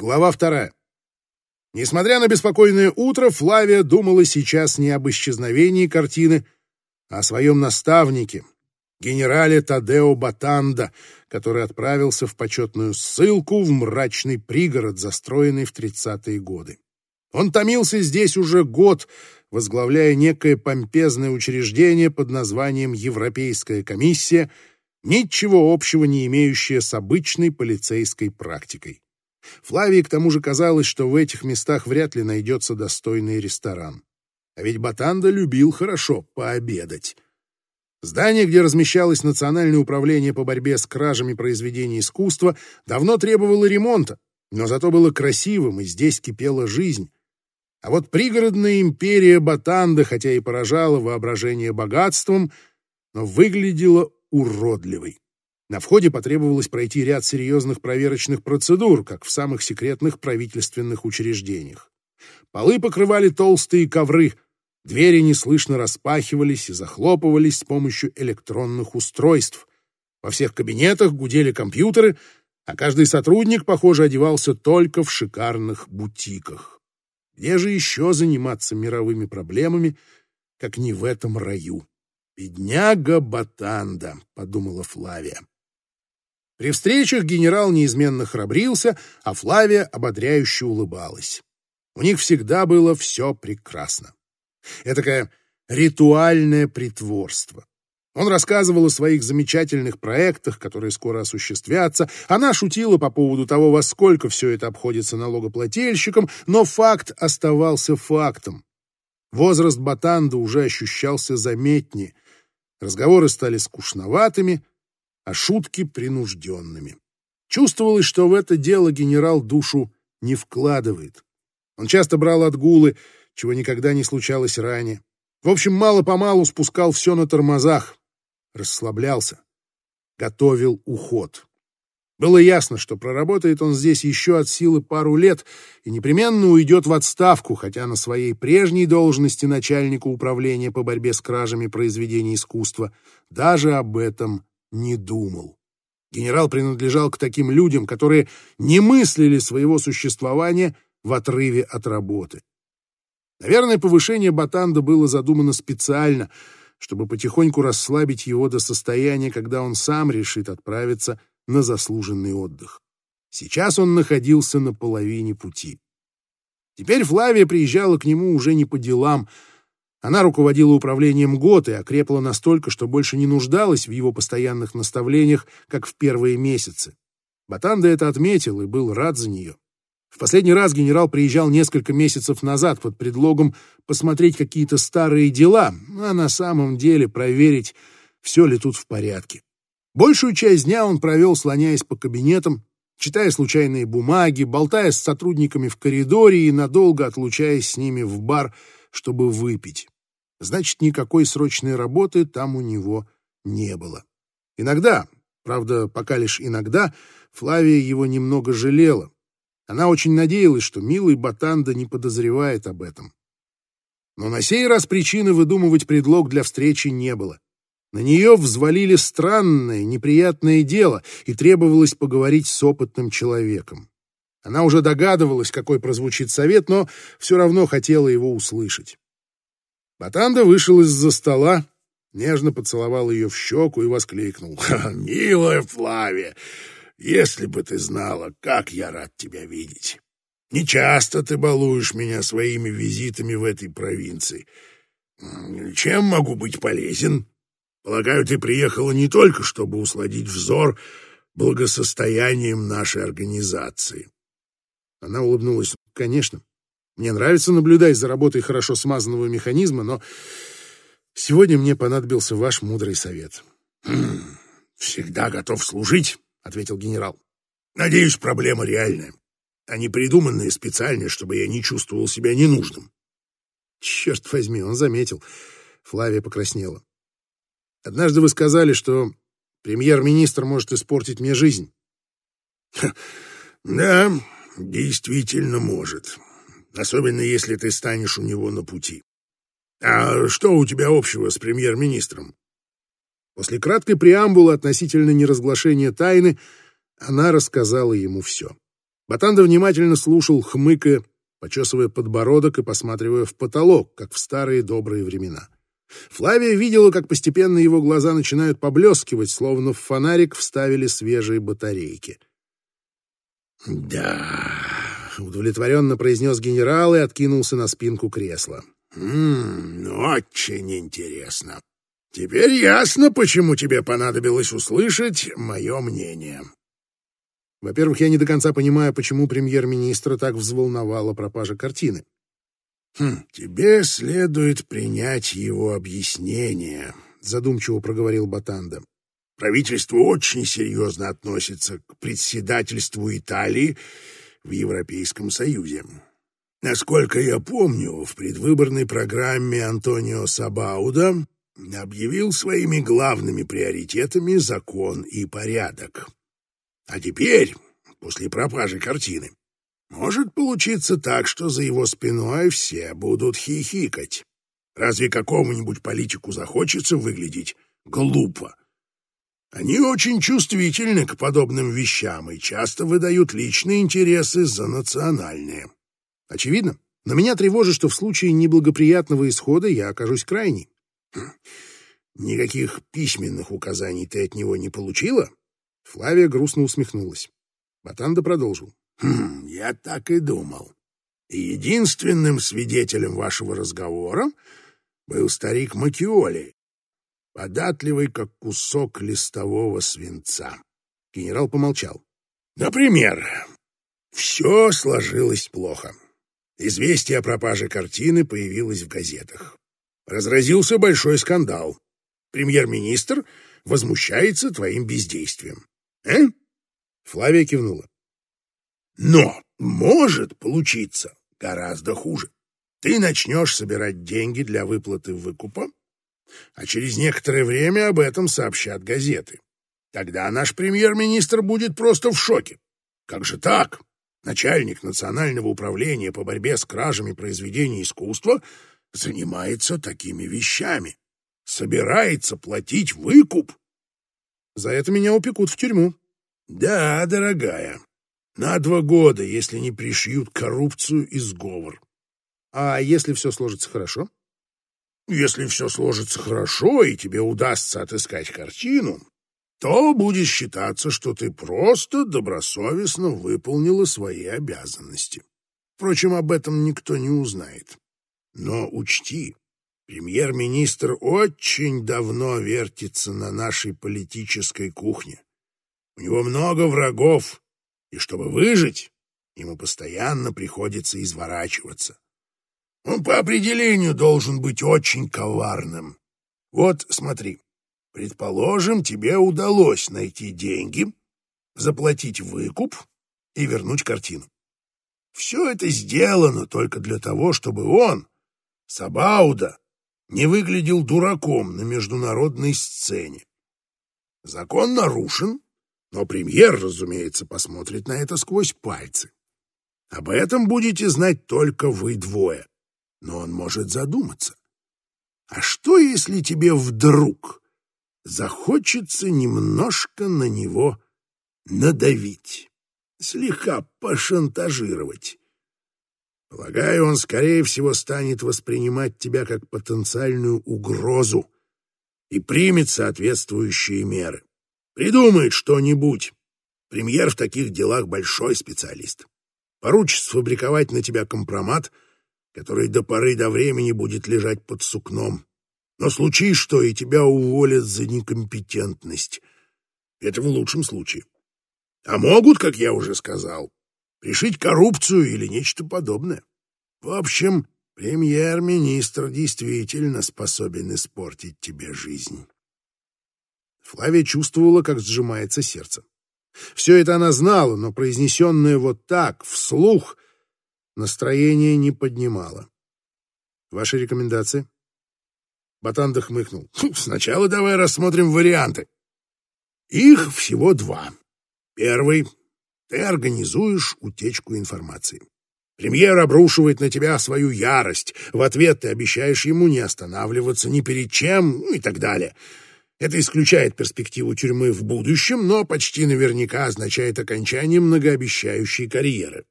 Глава вторая. Несмотря на беспокойное утро, Флавия думала сейчас не об исчезновении картины, а о своем наставнике, генерале Тадео Батанда, который отправился в почетную ссылку в мрачный пригород, застроенный в тридцатые годы. Он томился здесь уже год, возглавляя некое помпезное учреждение под названием Европейская комиссия, ничего общего не имеющее с обычной полицейской практикой. Флавии к тому же казалось, что в этих местах вряд ли найдется достойный ресторан. А ведь Батанда любил хорошо пообедать. Здание, где размещалось Национальное управление по борьбе с кражами произведений искусства, давно требовало ремонта, но зато было красивым, и здесь кипела жизнь. А вот пригородная империя Батанда, хотя и поражала воображение богатством, но выглядела уродливой. На входе потребовалось пройти ряд серьезных проверочных процедур, как в самых секретных правительственных учреждениях. Полы покрывали толстые ковры, двери неслышно распахивались и захлопывались с помощью электронных устройств. Во всех кабинетах гудели компьютеры, а каждый сотрудник, похоже, одевался только в шикарных бутиках. Где же еще заниматься мировыми проблемами, как не в этом раю? «Бедняга Батанда», — подумала Флавия. При встречах генерал неизменно храбрился, а Флавия ободряюще улыбалась. У них всегда было все прекрасно. Этакое ритуальное притворство. Он рассказывал о своих замечательных проектах, которые скоро осуществятся. Она шутила по поводу того, во сколько все это обходится налогоплательщикам, но факт оставался фактом. Возраст Батанда уже ощущался заметнее. Разговоры стали скучноватыми, а шутки принужденными. Чувствовалось, что в это дело генерал душу не вкладывает. Он часто брал отгулы, чего никогда не случалось ранее. В общем, мало-помалу спускал все на тормозах, расслаблялся, готовил уход. Было ясно, что проработает он здесь еще от силы пару лет и непременно уйдет в отставку, хотя на своей прежней должности начальника управления по борьбе с кражами произведений искусства даже об этом не думал. Генерал принадлежал к таким людям, которые не мыслили своего существования в отрыве от работы. Наверное, повышение Батанда было задумано специально, чтобы потихоньку расслабить его до состояния, когда он сам решит отправиться на заслуженный отдых. Сейчас он находился на половине пути. Теперь Флавия приезжала к нему уже не по делам, она руководила управлением год и окрепла настолько, что больше не нуждалась в его постоянных наставлениях, как в первые месяцы. Батанда это отметил и был рад за нее. В последний раз генерал приезжал несколько месяцев назад под предлогом посмотреть какие-то старые дела, а на самом деле проверить, все ли тут в порядке. Большую часть дня он провел, слоняясь по кабинетам, читая случайные бумаги, болтая с сотрудниками в коридоре и надолго отлучаясь с ними в бар – чтобы выпить. Значит, никакой срочной работы там у него не было. Иногда, правда, пока лишь иногда, Флавия его немного жалела. Она очень надеялась, что милый Батанда не подозревает об этом. Но на сей раз причины выдумывать предлог для встречи не было. На нее взвалили странное, неприятное дело, и требовалось поговорить с опытным человеком. Она уже догадывалась, какой прозвучит совет, но все равно хотела его услышать. Батанда вышел из-за стола, нежно поцеловал ее в щеку и воскликнул. «Милая Флавия, если бы ты знала, как я рад тебя видеть! Не часто ты балуешь меня своими визитами в этой провинции. Чем могу быть полезен? Полагаю, ты приехала не только, чтобы усладить взор благосостоянием нашей организации». Она улыбнулась. «Конечно. Мне нравится наблюдать за работой хорошо смазанного механизма, но сегодня мне понадобился ваш мудрый совет». «Хм, «Всегда готов служить», — ответил генерал. «Надеюсь, проблема реальная, а не придуманная специально, чтобы я не чувствовал себя ненужным». «Черт возьми, он заметил». Флавия покраснела. «Однажды вы сказали, что премьер-министр может испортить мне жизнь». «Да, Действительно может. Особенно если ты станешь у него на пути. А что у тебя общего с премьер-министром? После краткой преамбулы относительно неразглашения тайны она рассказала ему все. Батанда внимательно слушал, хмыкая, почесывая подбородок и посматривая в потолок, как в старые добрые времена. Флавия видела, как постепенно его глаза начинают поблескивать, словно в фонарик вставили свежие батарейки. «Да...» — удовлетворенно произнес генерал и откинулся на спинку кресла. «М -м, «Очень интересно. Теперь ясно, почему тебе понадобилось услышать мое мнение». Во-первых, я не до конца понимаю, почему премьер-министра так взволновала пропажа картины. Хм, «Тебе следует принять его объяснение», — задумчиво проговорил Батанда. «Правительство очень серьезно относится к председательству Италии в Европейском Союзе. Насколько я помню, в предвыборной программе Антонио Сабауда объявил своими главными приоритетами закон и порядок. А теперь, после пропажи картины, может получиться так, что за его спиной все будут хихикать. Разве какому-нибудь политику захочется выглядеть глупо? Они очень чувствительны к подобным вещам и часто выдают личные интересы за национальные. Очевидно, но меня тревожит, что в случае неблагоприятного исхода я окажусь крайней. Хм. Никаких письменных указаний ты от него не получила? Флавия грустно усмехнулась. Батанда продолжил. Хм, я так и думал. И единственным свидетелем вашего разговора был старик Макиоли, податливый, как кусок листового свинца. Генерал помолчал. Например, все сложилось плохо. Известие о пропаже картины появилось в газетах. Разразился большой скандал. Премьер-министр возмущается твоим бездействием. Э? Флавия кивнула. Но может получиться гораздо хуже. Ты начнешь собирать деньги для выплаты выкупа, а через некоторое время об этом сообщат газеты. Тогда наш премьер-министр будет просто в шоке. Как же так? Начальник Национального управления по борьбе с кражами произведений искусства занимается такими вещами. Собирается платить выкуп. За это меня упекут в тюрьму. Да, дорогая, на два года, если не пришьют коррупцию и сговор. А если все сложится хорошо? Если все сложится хорошо, и тебе удастся отыскать картину, то будет считаться, что ты просто добросовестно выполнила свои обязанности. Впрочем, об этом никто не узнает. Но учти, премьер-министр очень давно вертится на нашей политической кухне. У него много врагов, и чтобы выжить, ему постоянно приходится изворачиваться. Он по определению должен быть очень коварным. Вот смотри, предположим, тебе удалось найти деньги, заплатить выкуп и вернуть картину. Все это сделано только для того, чтобы он, Сабауда, не выглядел дураком на международной сцене. Закон нарушен, но премьер, разумеется, посмотрит на это сквозь пальцы. Об этом будете знать только вы двое. Но он может задуматься. А что, если тебе вдруг захочется немножко на него надавить, слегка пошантажировать? Полагаю, он, скорее всего, станет воспринимать тебя как потенциальную угрозу и примет соответствующие меры. Придумает что-нибудь. Премьер в таких делах большой специалист. Поручит сфабриковать на тебя компромат, который до поры до времени будет лежать под сукном. Но случись что, и тебя уволят за некомпетентность. Это в лучшем случае. А могут, как я уже сказал, пришить коррупцию или нечто подобное. В общем, премьер-министр действительно способен испортить тебе жизнь. Флавия чувствовала, как сжимается сердце. Все это она знала, но произнесенное вот так, вслух, настроение не поднимало. Ваши рекомендации? Батанда хмыкнул. «Хм, сначала давай рассмотрим варианты. Их всего два. Первый. Ты организуешь утечку информации. Премьер обрушивает на тебя свою ярость. В ответ ты обещаешь ему не останавливаться ни перед чем ну и так далее. Это исключает перспективу тюрьмы в будущем, но почти наверняка означает окончание многообещающей карьеры.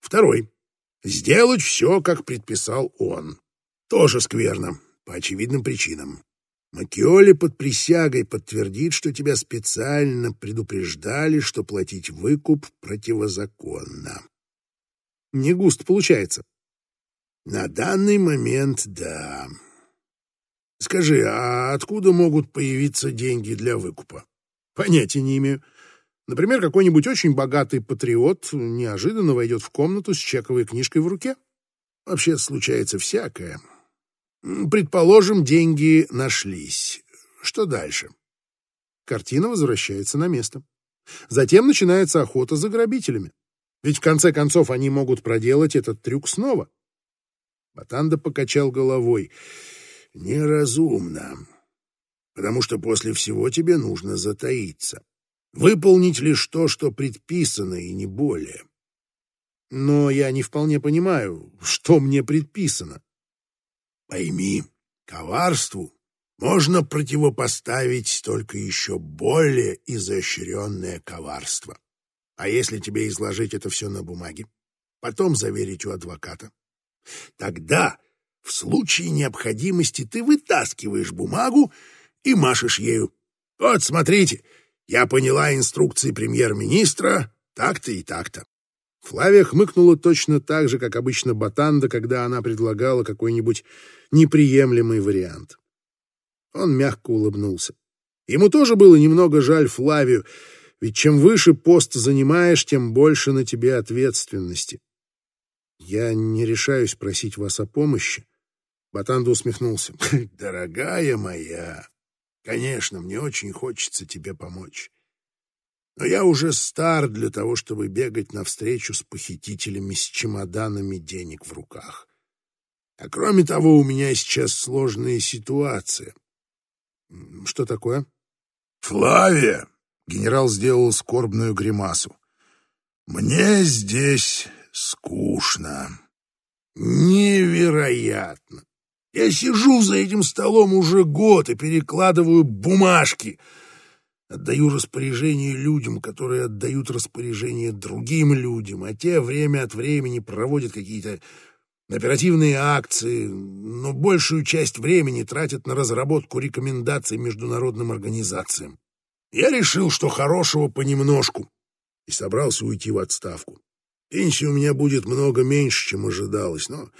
Второй. Сделать все, как предписал он. Тоже скверно, по очевидным причинам. Макиоли под присягой подтвердит, что тебя специально предупреждали, что платить выкуп противозаконно. Не густо получается. На данный момент, да. Скажи, а откуда могут появиться деньги для выкупа? Понятия не имею. Например, какой-нибудь очень богатый патриот неожиданно войдет в комнату с чековой книжкой в руке. Вообще случается всякое. Предположим, деньги нашлись. Что дальше? Картина возвращается на место. Затем начинается охота за грабителями. Ведь в конце концов они могут проделать этот трюк снова. Батанда покачал головой. Неразумно. Потому что после всего тебе нужно затаиться. Выполнить лишь то, что предписано, и не более. Но я не вполне понимаю, что мне предписано. Пойми, коварству можно противопоставить только еще более изощренное коварство. А если тебе изложить это все на бумаге, потом заверить у адвоката, тогда в случае необходимости ты вытаскиваешь бумагу и машешь ею. Вот, смотрите, я поняла инструкции премьер-министра так-то и так-то. Флавия хмыкнула точно так же, как обычно Батанда, когда она предлагала какой-нибудь неприемлемый вариант. Он мягко улыбнулся. Ему тоже было немного жаль Флавию, ведь чем выше пост занимаешь, тем больше на тебе ответственности. Я не решаюсь просить вас о помощи. Батанда усмехнулся. Дорогая моя, Конечно, мне очень хочется тебе помочь. Но я уже стар для того, чтобы бегать навстречу с похитителями с чемоданами денег в руках. А кроме того, у меня сейчас сложная ситуация. Что такое? Флавия! Генерал сделал скорбную гримасу. Мне здесь скучно. Невероятно. Я сижу за этим столом уже год и перекладываю бумажки. Отдаю распоряжение людям, которые отдают распоряжение другим людям, а те время от времени проводят какие-то оперативные акции, но большую часть времени тратят на разработку рекомендаций международным организациям. Я решил, что хорошего понемножку, и собрался уйти в отставку. Пенсии у меня будет много меньше, чем ожидалось, но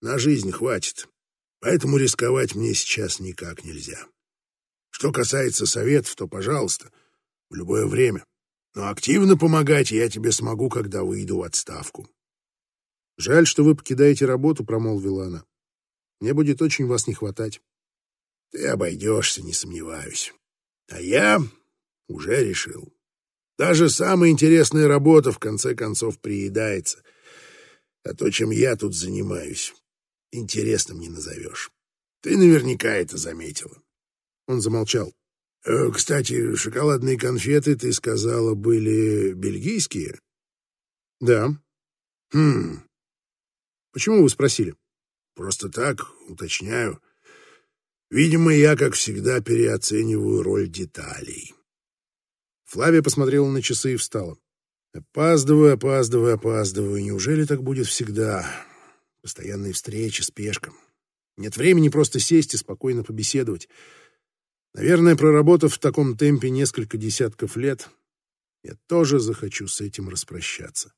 на жизнь хватит. Поэтому рисковать мне сейчас никак нельзя. Что касается советов, то, пожалуйста, в любое время. Но активно помогать я тебе смогу, когда выйду в отставку. Жаль, что вы покидаете работу, промолвила она. Мне будет очень вас не хватать. Ты обойдешься, не сомневаюсь. А я уже решил. Даже самая интересная работа в конце концов приедается. А то, чем я тут занимаюсь, интересным не назовешь. Ты наверняка это заметила. Он замолчал. Э, кстати, шоколадные конфеты, ты сказала, были бельгийские? Да. Хм. Почему вы спросили? Просто так, уточняю. Видимо, я, как всегда, переоцениваю роль деталей. Флавия посмотрела на часы и встала. Опаздываю, опаздываю, опаздываю. Неужели так будет всегда? Постоянные встречи, спешка. Нет времени просто сесть и спокойно побеседовать. Наверное, проработав в таком темпе несколько десятков лет, я тоже захочу с этим распрощаться.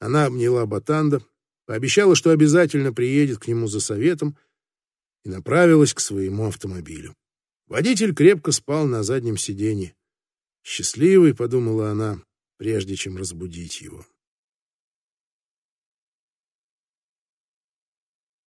Она обняла Батанда, пообещала, что обязательно приедет к нему за советом, и направилась к своему автомобилю. Водитель крепко спал на заднем сиденье. Счастливый, подумала она, прежде чем разбудить его.